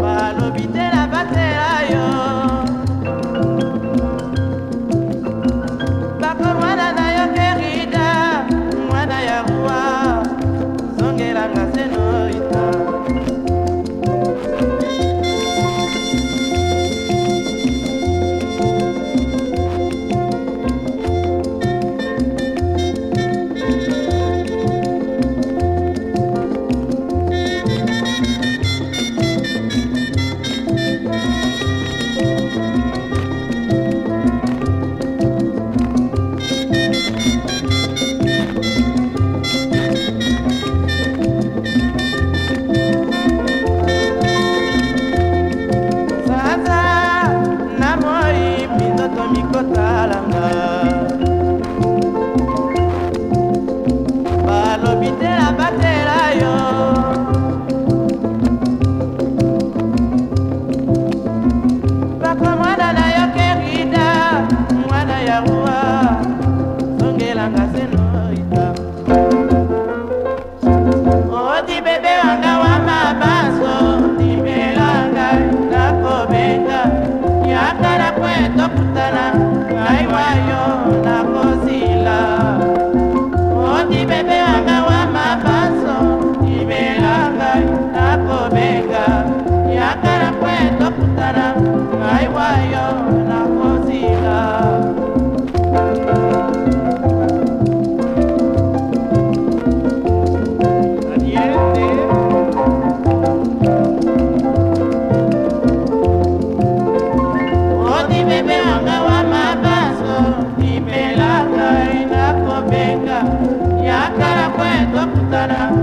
Balobi te I'm Tana. Tara.